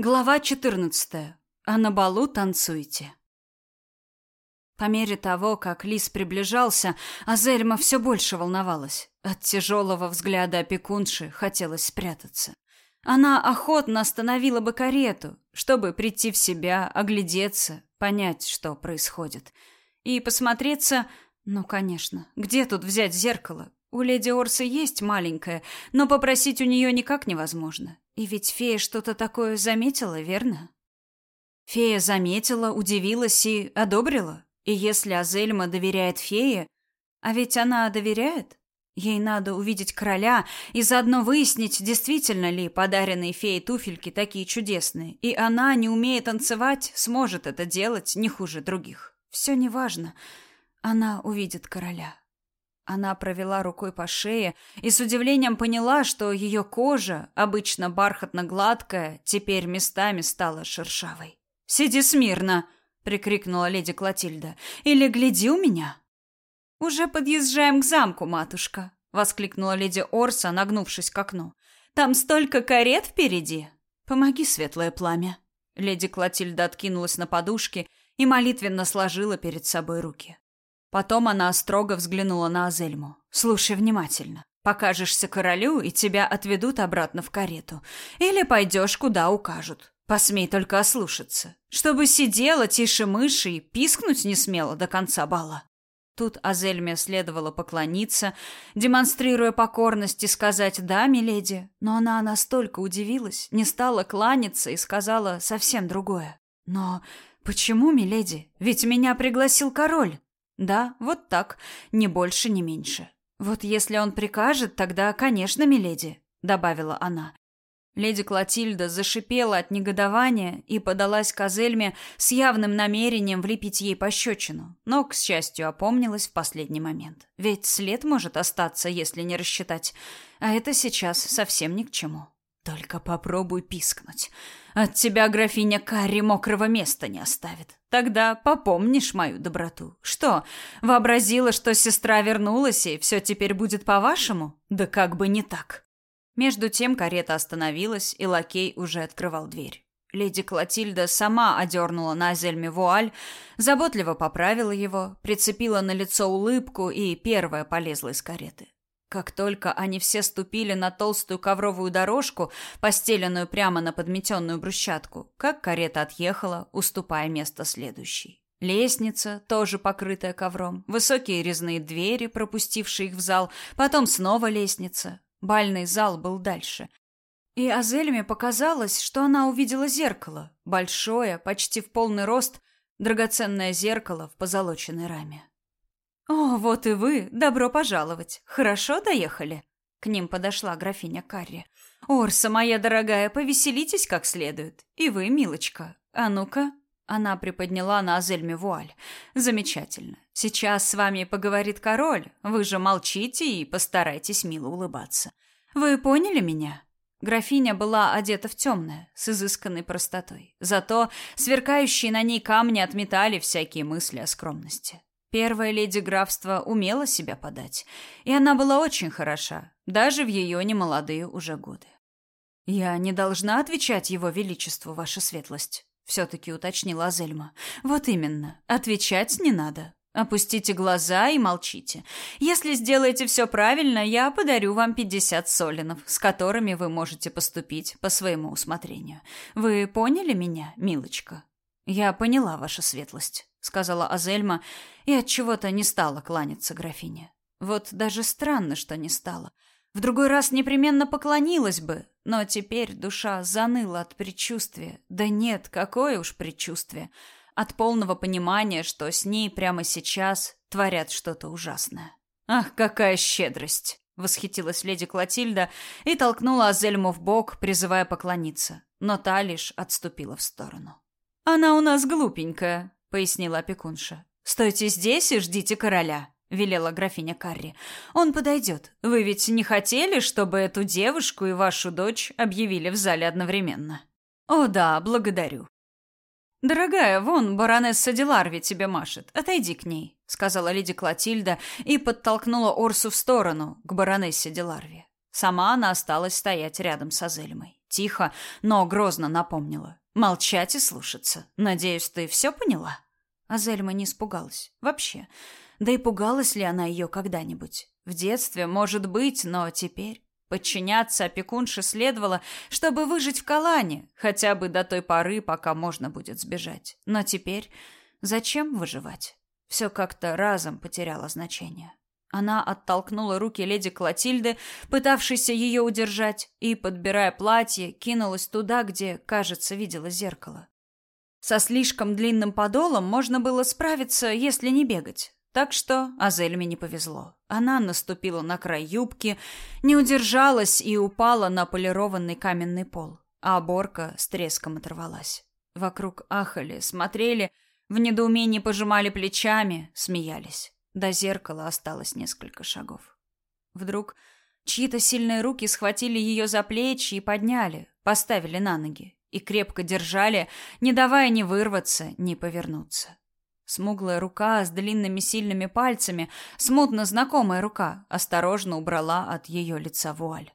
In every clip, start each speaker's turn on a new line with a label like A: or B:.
A: Глава 14. А на балу танцуйте. По мере того, как Лис приближался, Азельма все больше волновалась. От тяжелого взгляда опекунши хотелось спрятаться. Она охотно остановила бы карету, чтобы прийти в себя, оглядеться, понять, что происходит. И посмотреться, ну, конечно, где тут взять зеркало? У леди Орсы есть маленькое, но попросить у нее никак невозможно. И ведь фея что-то такое заметила, верно? Фея заметила, удивилась и одобрила. И если Азельма доверяет фее, а ведь она доверяет, ей надо увидеть короля и заодно выяснить, действительно ли подаренные феей туфельки такие чудесные. И она, не умея танцевать, сможет это делать не хуже других. Все неважно. Она увидит короля. Она провела рукой по шее и с удивлением поняла, что ее кожа, обычно бархатно-гладкая, теперь местами стала шершавой. «Сиди смирно!» — прикрикнула леди Клотильда. «Или гляди у меня!» «Уже подъезжаем к замку, матушка!» — воскликнула леди Орса, нагнувшись к окну. «Там столько карет впереди!» «Помоги, светлое пламя!» Леди Клотильда откинулась на подушки и молитвенно сложила перед собой руки. Потом она строго взглянула на Азельму. «Слушай внимательно. Покажешься королю, и тебя отведут обратно в карету. Или пойдешь, куда укажут. Посмей только ослушаться. Чтобы сидела тише мыши и пискнуть не смела до конца бала». Тут Азельме следовало поклониться, демонстрируя покорность и сказать «да, миледи», но она настолько удивилась, не стала кланяться и сказала совсем другое. «Но почему, миледи? Ведь меня пригласил король». Да, вот так, ни больше, ни меньше. Вот если он прикажет, тогда, конечно, миледи, добавила она. Леди Клотильда зашипела от негодования и подалась к Азельме с явным намерением влепить ей пощечину, но, к счастью, опомнилась в последний момент. Ведь след может остаться, если не рассчитать, а это сейчас совсем ни к чему. Только попробуй пискнуть. От тебя графиня Карри мокрого места не оставит. Тогда попомнишь мою доброту. Что, вообразила, что сестра вернулась, и все теперь будет по-вашему? Да как бы не так. Между тем карета остановилась, и лакей уже открывал дверь. Леди Клотильда сама одернула на зельме вуаль, заботливо поправила его, прицепила на лицо улыбку и первая полезла из кареты. Как только они все ступили на толстую ковровую дорожку, постеленную прямо на подметенную брусчатку, как карета отъехала, уступая место следующей. Лестница, тоже покрытая ковром, высокие резные двери, пропустившие их в зал, потом снова лестница. Бальный зал был дальше. И Азельме показалось, что она увидела зеркало, большое, почти в полный рост, драгоценное зеркало в позолоченной раме. «О, вот и вы! Добро пожаловать! Хорошо доехали?» К ним подошла графиня Карри. «Орса, моя дорогая, повеселитесь как следует. И вы, милочка. А ну-ка». Она приподняла на Азельме вуаль. «Замечательно. Сейчас с вами поговорит король. Вы же молчите и постарайтесь мило улыбаться. Вы поняли меня?» Графиня была одета в темное, с изысканной простотой. Зато сверкающие на ней камни отметали всякие мысли о скромности. Первая леди графства умела себя подать, и она была очень хороша, даже в ее немолодые уже годы. «Я не должна отвечать его величеству, ваша светлость», — все-таки уточнила Азельма. «Вот именно. Отвечать не надо. Опустите глаза и молчите. Если сделаете все правильно, я подарю вам пятьдесят солинов, с которыми вы можете поступить по своему усмотрению. Вы поняли меня, милочка?» «Я поняла, ваша светлость» сказала Азельма и от чего-то не стала кланяться графине. Вот даже странно, что не стала. В другой раз непременно поклонилась бы, но теперь душа заныла от предчувствия. Да нет, какое уж предчувствие. От полного понимания, что с ней прямо сейчас творят что-то ужасное. Ах, какая щедрость! Восхитилась леди Клотильда и толкнула Азельму в бок, призывая поклониться. Но та лишь отступила в сторону. «Она у нас глупенькая», — пояснила опекунша. «Стойте здесь и ждите короля», — велела графиня Карри. «Он подойдет. Вы ведь не хотели, чтобы эту девушку и вашу дочь объявили в зале одновременно?» «О да, благодарю». «Дорогая, вон баронесса Диларви тебе машет. Отойди к ней», — сказала леди Клотильда и подтолкнула Орсу в сторону, к баронессе Диларви. Сама она осталась стоять рядом с Азельмой. Тихо, но грозно напомнила. «Молчать и слушаться. Надеюсь, ты все поняла?» Азельма не испугалась. Вообще. Да и пугалась ли она ее когда-нибудь? В детстве, может быть, но теперь... Подчиняться опекунше следовало, чтобы выжить в Калане, хотя бы до той поры, пока можно будет сбежать. Но теперь зачем выживать? Все как-то разом потеряло значение. Она оттолкнула руки леди Клотильды, пытавшейся ее удержать, и, подбирая платье, кинулась туда, где, кажется, видела зеркало. Со слишком длинным подолом можно было справиться, если не бегать. Так что Азельме не повезло. Она наступила на край юбки, не удержалась и упала на полированный каменный пол, а оборка с треском оторвалась. Вокруг ахали, смотрели, в недоумении пожимали плечами, смеялись. До зеркала осталось несколько шагов. Вдруг чьи-то сильные руки схватили ее за плечи и подняли, поставили на ноги и крепко держали, не давая ни вырваться, ни повернуться. Смуглая рука с длинными сильными пальцами, смутно знакомая рука, осторожно убрала от ее лица вуаль.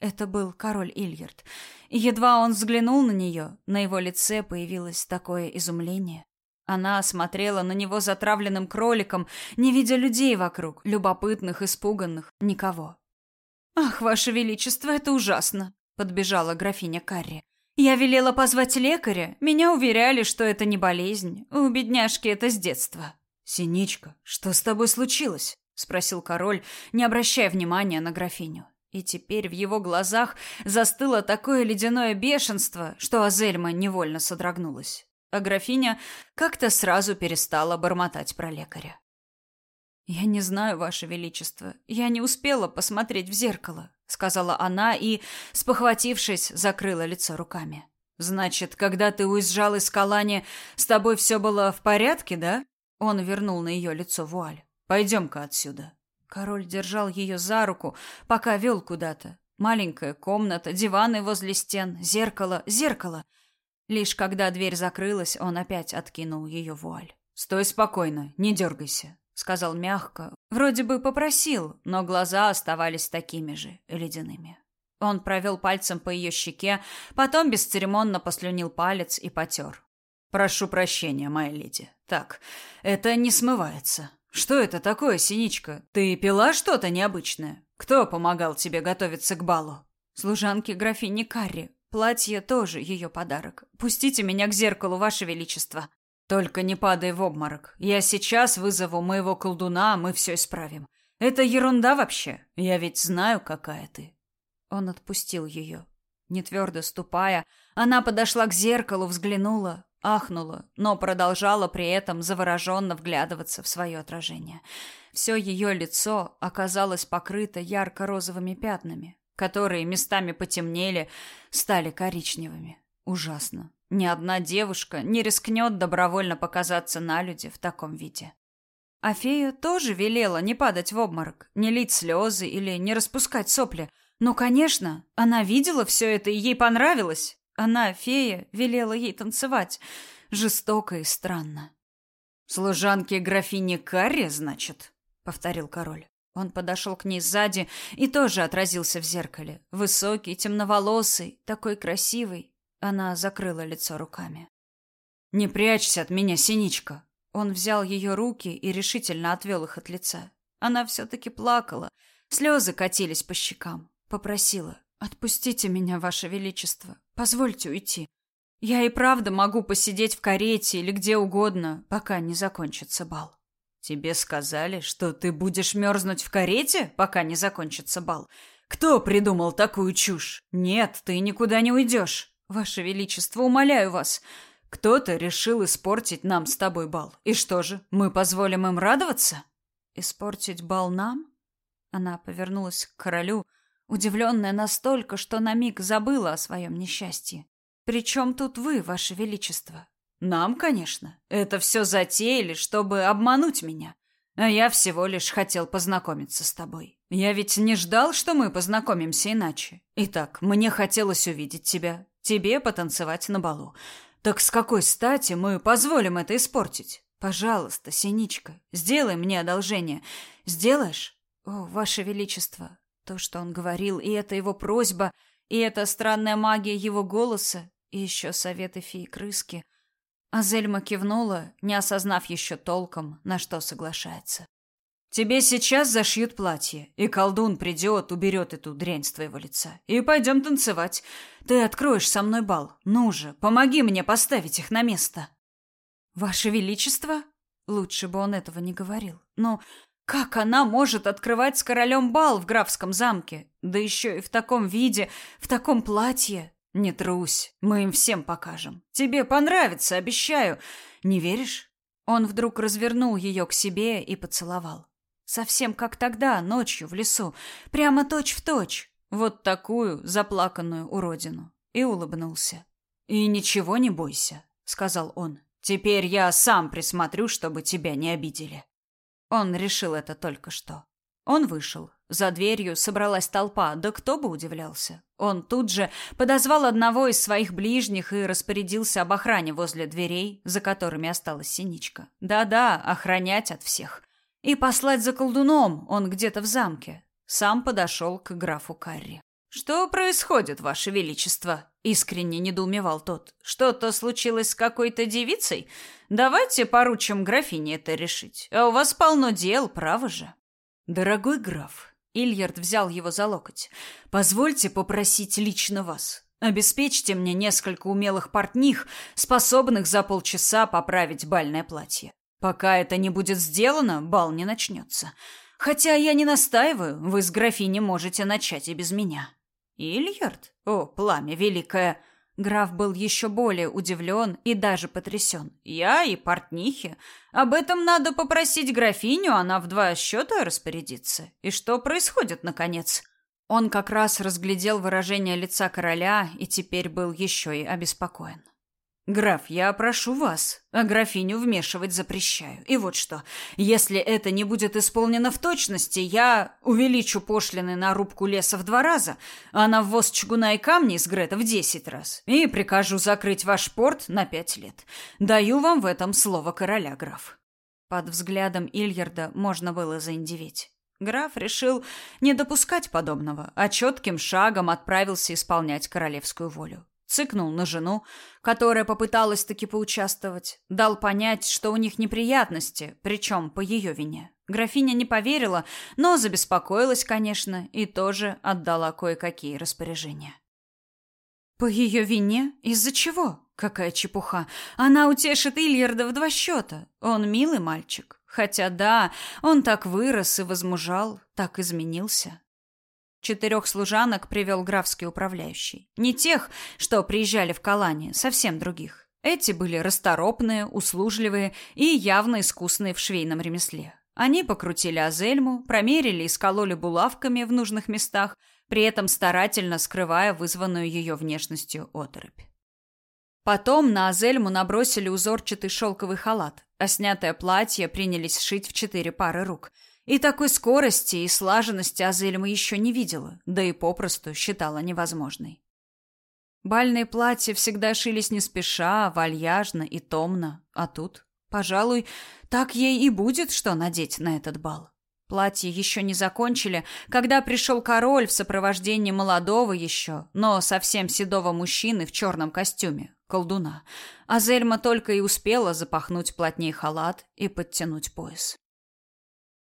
A: Это был король Ильярд. И едва он взглянул на нее, на его лице появилось такое изумление. Она смотрела на него затравленным кроликом, не видя людей вокруг, любопытных, испуганных, никого. «Ах, ваше величество, это ужасно!» — подбежала графиня Карри. Я велела позвать лекаря. Меня уверяли, что это не болезнь. У бедняжки это с детства.
B: Синичка, что с тобой случилось? спросил король, не обращая внимания на графиню. И теперь в его глазах застыло такое ледяное бешенство, что Азельма невольно содрогнулась. А графиня как-то сразу перестала бормотать про лекаря.
A: Я не знаю, ваше величество. Я не успела посмотреть в зеркало сказала она и, спохватившись, закрыла лицо руками.
B: Значит, когда ты уезжал из Калани, с тобой все было в порядке, да? Он вернул на ее лицо вуаль. Пойдем-ка отсюда.
A: Король держал ее за руку, пока вел куда-то. Маленькая комната, диваны возле стен, зеркало, зеркало. Лишь когда дверь закрылась, он опять откинул ее вуаль.
B: Стой спокойно, не дергайся
A: сказал мягко, вроде бы попросил, но глаза оставались такими же ледяными. Он провел пальцем по ее щеке, потом бесцеремонно послюнил палец и потер.
B: Прошу прощения, моя леди. Так, это не смывается. Что это такое, Синичка? Ты пила что-то необычное? Кто помогал тебе готовиться к балу?
A: Служанки графини Карри. Платье тоже ее подарок. Пустите меня к зеркалу, ваше величество.
B: Только не падай в обморок. Я сейчас вызову моего колдуна, мы все исправим. Это ерунда вообще. Я ведь знаю, какая ты.
A: Он отпустил ее. Не твердо ступая, она подошла к зеркалу, взглянула, ахнула, но продолжала при этом завороженно вглядываться в свое отражение. Все ее лицо оказалось покрыто ярко-розовыми пятнами, которые местами потемнели, стали коричневыми. Ужасно. Ни одна девушка не рискнет добровольно показаться на люди в таком виде. А фея тоже велела не падать в обморок, не лить слезы или не распускать сопли. Ну, конечно, она видела все это и ей понравилось. Она, фея, велела ей танцевать. Жестоко и странно.
B: «Служанки графини Карри, значит?» — повторил король.
A: Он подошел к ней сзади и тоже отразился в зеркале. Высокий, темноволосый, такой красивый, она закрыла лицо руками.
B: «Не прячься от меня, Синичка!»
A: Он взял ее руки и решительно отвел их от лица. Она все-таки плакала. Слезы катились по щекам. Попросила. «Отпустите меня, Ваше Величество. Позвольте уйти. Я и правда могу посидеть в карете или где угодно, пока не закончится бал».
B: «Тебе сказали, что ты будешь мерзнуть в карете, пока не закончится бал? Кто придумал такую чушь? Нет, ты никуда не уйдешь».
A: Ваше величество, умоляю вас,
B: кто-то решил испортить нам с тобой бал. И что же, мы позволим им радоваться?
A: Испортить бал нам? Она повернулась к королю, удивленная настолько, что на миг забыла о своем несчастье. Причем тут вы, ваше величество?
B: Нам, конечно. Это все затеяли, чтобы обмануть меня. А я всего лишь хотел познакомиться с тобой. Я ведь не ждал, что мы познакомимся иначе. Итак, мне хотелось увидеть тебя, тебе потанцевать на балу. Так с какой стати мы позволим это испортить? Пожалуйста, Синичка, сделай мне одолжение. Сделаешь?
A: О, ваше величество, то, что он говорил, и эта его просьба И эта странная магия его голоса, и еще советы феи-крыски. Азельма кивнула, не осознав еще толком, на что соглашается.
B: Тебе сейчас зашьют платье, и колдун придет, уберет эту дрянь с твоего лица. И пойдем танцевать. Ты откроешь со мной бал. Ну же, помоги мне поставить их на место.
A: Ваше Величество? Лучше бы он этого не говорил. Но как она может открывать с королем бал в графском замке? Да еще и в таком виде, в таком платье.
B: Не трусь, мы им всем покажем. Тебе понравится, обещаю. Не веришь?
A: Он вдруг развернул ее к себе и поцеловал. Совсем как тогда, ночью в лесу, прямо точь-в-точь. Вот такую заплаканную уродину. И улыбнулся.
B: «И ничего не бойся», — сказал он. «Теперь я сам присмотрю, чтобы тебя не обидели».
A: Он решил это только что. Он вышел. За дверью собралась толпа, да кто бы удивлялся. Он тут же подозвал одного из своих ближних и распорядился об охране возле дверей, за которыми осталась синичка. Да-да, охранять от всех и послать за колдуном, он где-то в замке. Сам подошел к графу Карри.
B: Что происходит, ваше величество? искренне недоумевал тот. Что-то случилось с какой-то девицей? Давайте поручим графине это решить. А у вас полно дел, право же.
A: Дорогой граф, Ильярд взял его за локоть. Позвольте попросить лично вас. Обеспечьте мне несколько умелых портних, способных за полчаса поправить бальное платье. Пока это не будет сделано, бал не начнется. Хотя я не настаиваю, вы с графиней можете начать и без меня.
B: Ильярд? О, пламя великое!
A: Граф был еще более удивлен и даже потрясен.
B: Я и портнихи. Об этом надо попросить графиню, она в два счета распорядится. И что происходит, наконец?
A: Он как раз разглядел выражение лица короля и теперь был еще и обеспокоен.
B: Граф, я прошу вас, а графиню вмешивать запрещаю. И вот что, если это не будет исполнено в точности, я увеличу пошлины на рубку леса в два раза, а на ввоз чугуна и камней с Грета в десять раз, и прикажу закрыть ваш порт на пять лет. Даю вам в этом слово короля, граф.
A: Под взглядом Ильярда можно было заиндеветь. Граф решил не допускать подобного, а четким шагом отправился исполнять королевскую волю цыкнул на жену, которая попыталась таки поучаствовать, дал понять, что у них неприятности, причем по ее вине. Графиня не поверила, но забеспокоилась, конечно, и тоже отдала кое-какие распоряжения. По ее вине? Из-за чего? Какая чепуха. Она утешит Ильярда в два счета. Он милый мальчик. Хотя да, он так вырос и возмужал, так изменился. Четырех служанок привел графский управляющий. Не тех, что приезжали в Калане, совсем других. Эти были расторопные, услужливые и явно искусные в швейном ремесле. Они покрутили Азельму, промерили и скололи булавками в нужных местах, при этом старательно скрывая вызванную ее внешностью оторопь. Потом на Азельму набросили узорчатый шелковый халат, а снятое платье принялись шить в четыре пары рук – и такой скорости и слаженности Азельма еще не видела, да и попросту считала невозможной. Бальные платья всегда шились не спеша, вальяжно и томно, а тут, пожалуй, так ей и будет, что надеть на этот бал. Платье еще не закончили, когда пришел король в сопровождении молодого еще, но совсем седого мужчины в черном костюме, колдуна. А Зельма только и успела запахнуть плотнее халат и подтянуть пояс.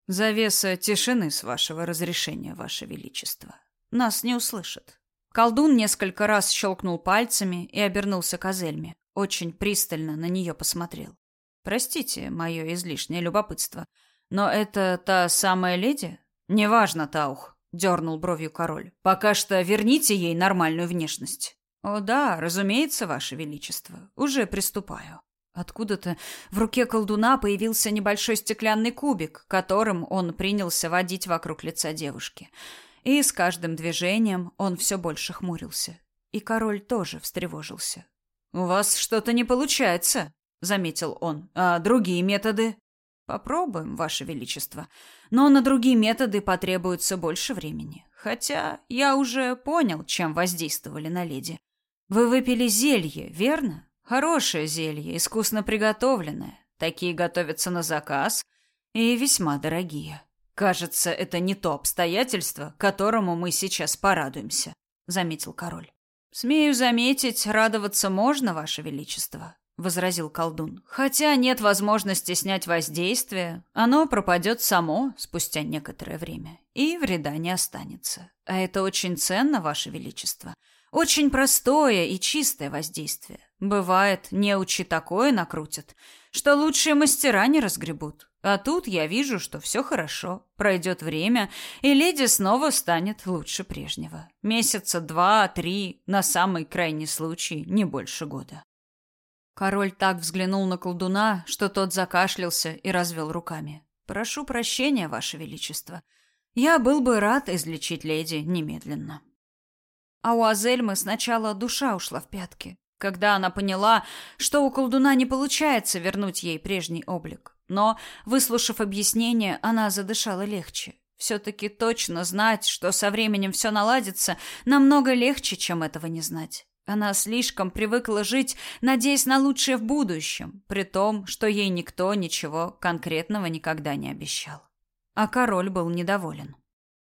B: Завеса тишины с вашего разрешения, ваше величество. Нас не услышат.
A: Колдун несколько раз щелкнул пальцами и обернулся к Азельме. Очень пристально на нее посмотрел. Простите мое излишнее любопытство, но это та самая леди?
B: Неважно, Таух, дернул бровью король. Пока что верните ей нормальную внешность.
A: О да, разумеется, ваше величество. Уже приступаю. Откуда-то в руке колдуна появился небольшой стеклянный кубик, которым он принялся водить вокруг лица девушки. И с каждым движением он все больше хмурился. И король тоже встревожился.
B: «У вас что-то не получается», — заметил он. «А другие методы?»
A: «Попробуем, ваше величество. Но на другие методы потребуется больше времени. Хотя я уже понял, чем воздействовали на леди. Вы выпили зелье, верно?» Хорошее зелье, искусно приготовленное. Такие готовятся на заказ и весьма дорогие.
B: Кажется, это не то обстоятельство, которому мы сейчас порадуемся.
A: заметил король.
B: Смею заметить, радоваться можно, ваше величество, возразил колдун. Хотя нет возможности снять воздействие, оно пропадет само спустя некоторое время, и вреда не останется. А это очень ценно, ваше величество. Очень простое и чистое воздействие. Бывает, неучи такое накрутят, что лучшие мастера не разгребут. А тут я вижу, что все хорошо. Пройдет время, и леди снова станет лучше прежнего. Месяца два-три, на самый крайний случай, не больше года.
A: Король так взглянул на колдуна, что тот закашлялся и развел руками. «Прошу прощения, Ваше Величество. Я был бы рад излечить леди немедленно». А у Азельмы сначала душа ушла в пятки, когда она поняла, что у колдуна не получается вернуть ей прежний облик. Но, выслушав объяснение, она задышала легче. Все-таки точно знать, что со временем все наладится, намного легче, чем этого не знать. Она слишком привыкла жить, надеясь на лучшее в будущем, при том, что ей никто ничего конкретного никогда не обещал. А король был недоволен.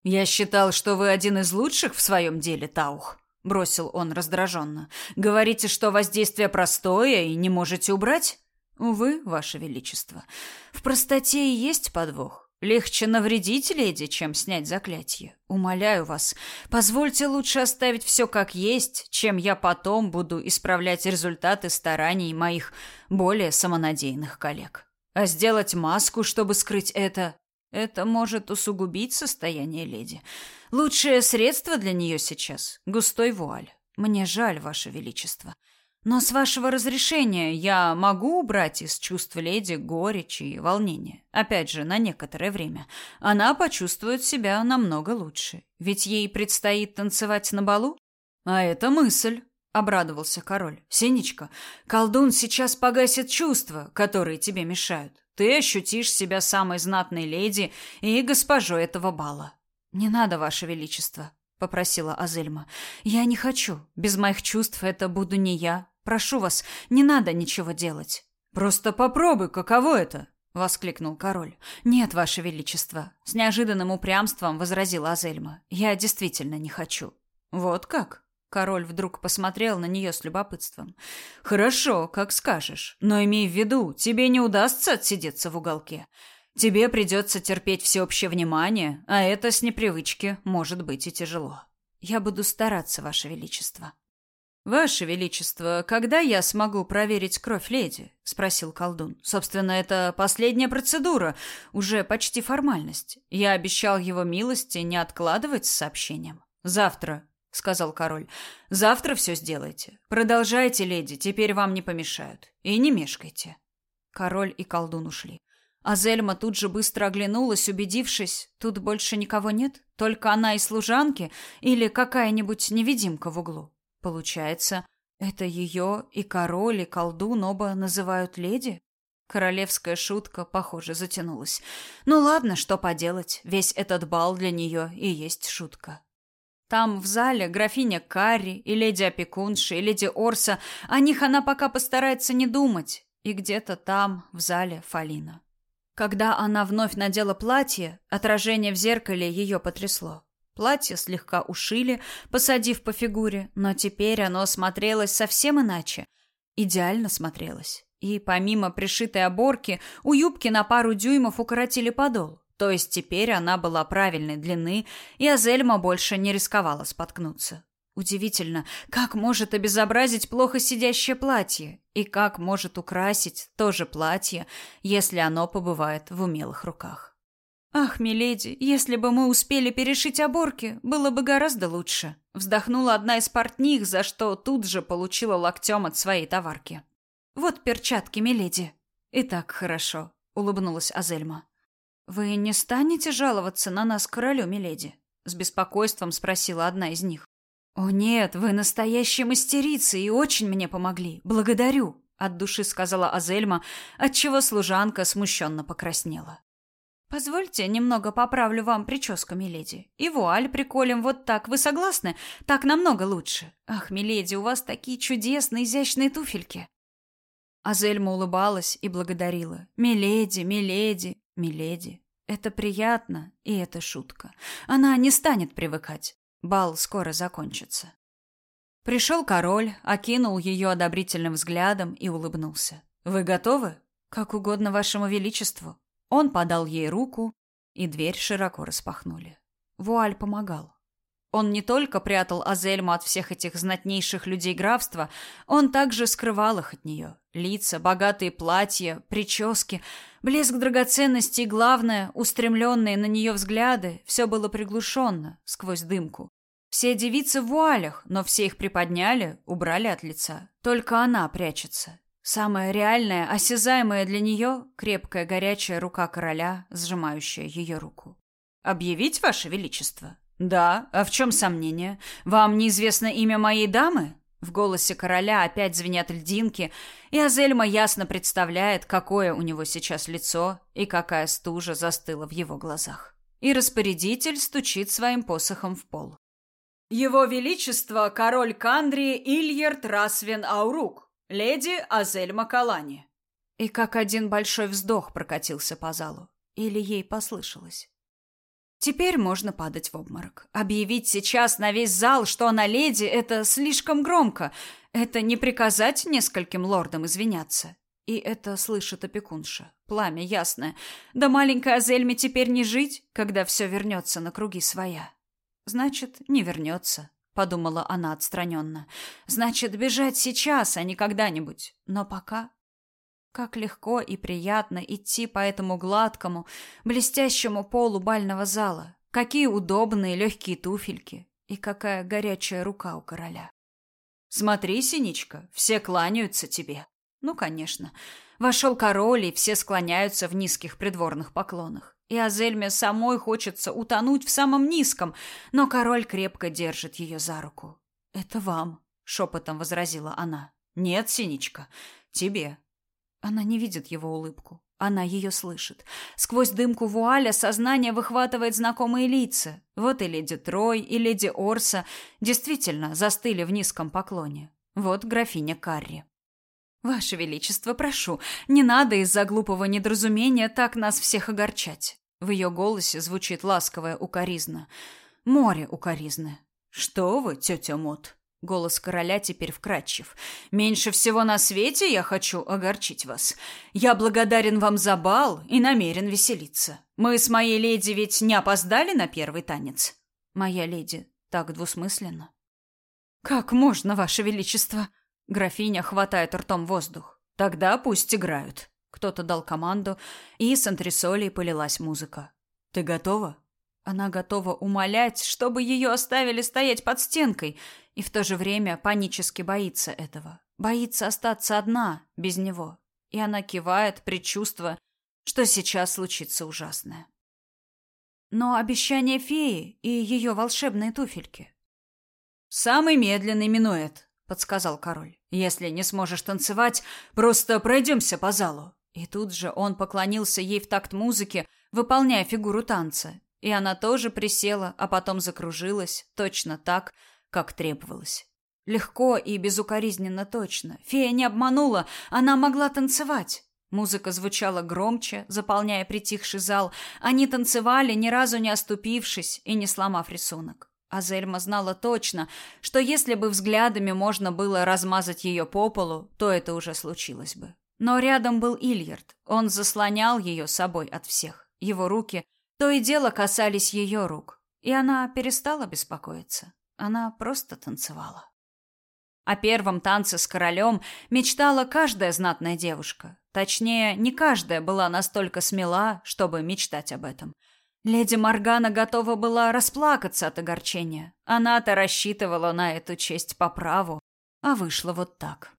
B: «Я считал, что вы один из лучших в своем деле, Таух», — бросил он раздраженно. «Говорите, что воздействие простое и не можете убрать?» «Увы, ваше величество, в простоте и есть подвох. Легче навредить леди, чем снять заклятие. Умоляю вас, позвольте лучше оставить все как есть, чем я потом буду исправлять результаты стараний моих более самонадеянных коллег. А сделать маску, чтобы скрыть это, это может усугубить состояние леди. Лучшее средство для нее сейчас — густой вуаль. Мне жаль, ваше величество. Но с вашего разрешения я могу убрать из чувств леди горечь и волнение. Опять же, на некоторое время. Она почувствует себя намного лучше. Ведь ей предстоит танцевать на балу. А это мысль, обрадовался король. Синичка, колдун сейчас погасит чувства, которые тебе мешают. Ты ощутишь себя самой знатной леди и госпожой этого бала. Не надо, ваше величество, попросила Азельма. Я не хочу. Без моих чувств это буду не я, Прошу вас, не надо ничего делать. Просто попробуй, каково это, воскликнул король.
A: Нет, ваше величество, с неожиданным упрямством возразила Азельма. Я действительно не хочу.
B: Вот как?
A: Король вдруг посмотрел на нее с любопытством.
B: Хорошо, как скажешь, но имей в виду, тебе не удастся отсидеться в уголке. Тебе придется терпеть всеобщее внимание, а это с непривычки может быть и тяжело.
A: Я буду стараться, ваше величество.
B: Ваше величество, когда я смогу проверить кровь леди? спросил колдун. Собственно, это последняя процедура, уже почти формальность. Я обещал его милости не откладывать с сообщением. Завтра, сказал король. Завтра все сделайте. Продолжайте, леди, теперь вам не помешают. И не мешкайте.
A: Король и колдун ушли. А Зельма тут же быстро оглянулась, убедившись, тут больше никого нет, только она и служанки или какая-нибудь невидимка в углу. Получается, это ее и король, и колдун оба называют леди? Королевская шутка, похоже, затянулась. Ну ладно, что поделать, весь этот бал для нее и есть шутка. Там, в зале, графиня Карри и леди Опекунши, и леди Орса, о них она пока постарается не думать. И где-то там, в зале, Фалина. Когда она вновь надела платье, отражение в зеркале ее потрясло. Платье слегка ушили, посадив по фигуре, но теперь оно смотрелось совсем иначе. Идеально смотрелось. И помимо пришитой оборки, у юбки на пару дюймов укоротили подол. То есть теперь она была правильной длины, и Азельма больше не рисковала споткнуться. Удивительно, как может обезобразить плохо сидящее платье, и как может украсить то же платье, если оно побывает в умелых руках. Ах, миледи, если бы мы успели перешить оборки, было бы гораздо лучше, вздохнула одна из портних, за что тут же получила локтем от своей товарки. Вот перчатки, миледи. И так хорошо, улыбнулась Азельма. Вы не станете жаловаться на нас королю, миледи? с беспокойством спросила одна из них. О нет, вы настоящая мастерица и очень мне помогли. Благодарю, от души сказала Азельма, отчего служанка смущенно покраснела. Позвольте, немного поправлю вам прическу, миледи. И вуаль приколем вот так. Вы согласны? Так намного лучше. Ах, миледи, у вас такие чудесные изящные туфельки. Азельма улыбалась и благодарила. Миледи, миледи, миледи. Это приятно, и это шутка. Она не станет привыкать. Бал скоро закончится. Пришел король, окинул ее одобрительным взглядом и улыбнулся. «Вы готовы?» «Как угодно вашему величеству». Он подал ей руку, и дверь широко распахнули. Вуаль помогал. Он не только прятал Азельму от всех этих знатнейших людей графства, он также скрывал их от нее. Лица, богатые платья, прически, блеск драгоценностей главное, устремленные на нее взгляды, все было приглушенно, сквозь дымку. Все девицы в вуалях, но все их приподняли, убрали от лица. Только она прячется. Самое реальное, осязаемое для нее — крепкая горячая рука короля, сжимающая ее руку. «Объявить, ваше величество?» «Да, а в чем сомнение? Вам неизвестно имя моей дамы?» В голосе короля опять звенят льдинки, и Азельма ясно представляет, какое у него сейчас лицо и какая стужа застыла в его глазах. И распорядитель стучит своим посохом в пол. «Его Величество, король Кандрии Ильерт Расвен Аурук, леди Азельма Калани». И как один большой вздох прокатился по залу. Или ей послышалось. Теперь можно падать в обморок. Объявить сейчас на весь зал, что она леди, это слишком громко. Это не приказать нескольким лордам извиняться. И это слышит опекунша. Пламя ясное. Да маленькой Азельме теперь не жить, когда все вернется на круги своя. Значит, не вернется, подумала она отстраненно. Значит, бежать сейчас, а не когда-нибудь. Но пока как легко и приятно идти по этому гладкому, блестящему полу бального зала. Какие удобные легкие туфельки. И какая горячая рука у короля. Смотри, Синичка, все кланяются тебе. Ну, конечно. Вошел король, и все склоняются в низких придворных поклонах. И Азельме самой хочется утонуть в самом низком, но король крепко держит ее за руку. «Это вам», — шепотом возразила она. «Нет, Синичка, тебе. Она не видит его улыбку. Она ее слышит. Сквозь дымку вуаля сознание выхватывает знакомые лица. Вот и леди Трой, и леди Орса действительно застыли в низком поклоне. Вот графиня Карри. «Ваше Величество, прошу, не надо из-за глупого недоразумения так нас всех огорчать». В ее голосе звучит ласковая укоризна. Море укоризны. «Что вы, тетя Мот?» Голос короля теперь вкрадчив. «Меньше всего на свете я хочу огорчить вас. Я благодарен вам за бал и намерен веселиться. Мы с моей леди ведь не опоздали на первый танец?» «Моя леди, так двусмысленно». «Как можно, ваше величество?» Графиня хватает ртом воздух. «Тогда пусть играют». Кто-то дал команду, и с антресолей полилась музыка. «Ты готова?» Она готова умолять, чтобы ее оставили стоять под стенкой, и в то же время панически боится этого. Боится остаться одна, без него. И она кивает, предчувствуя, что сейчас случится ужасное. Но обещание феи и ее волшебные туфельки. «Самый медленный минуэт», — подсказал король. «Если не сможешь танцевать, просто пройдемся по залу». И тут же он поклонился ей в такт музыки, выполняя фигуру танца, и она тоже присела, а потом закружилась, точно так, как требовалось. Легко и безукоризненно точно. Фея не обманула, она могла танцевать. Музыка звучала громче, заполняя притихший зал. Они танцевали, ни разу не оступившись и не сломав рисунок. А Зельма знала точно, что если бы взглядами можно было размазать ее по полу, то это уже случилось бы. Но рядом был Ильярд. Он заслонял ее собой от всех. Его руки то и дело касались ее рук, и она перестала беспокоиться. Она просто танцевала. О первом танце с королем мечтала каждая знатная девушка. Точнее, не каждая была настолько смела, чтобы мечтать об этом. Леди Моргана готова была расплакаться от огорчения. Она-то рассчитывала на эту честь по праву, а вышло вот так.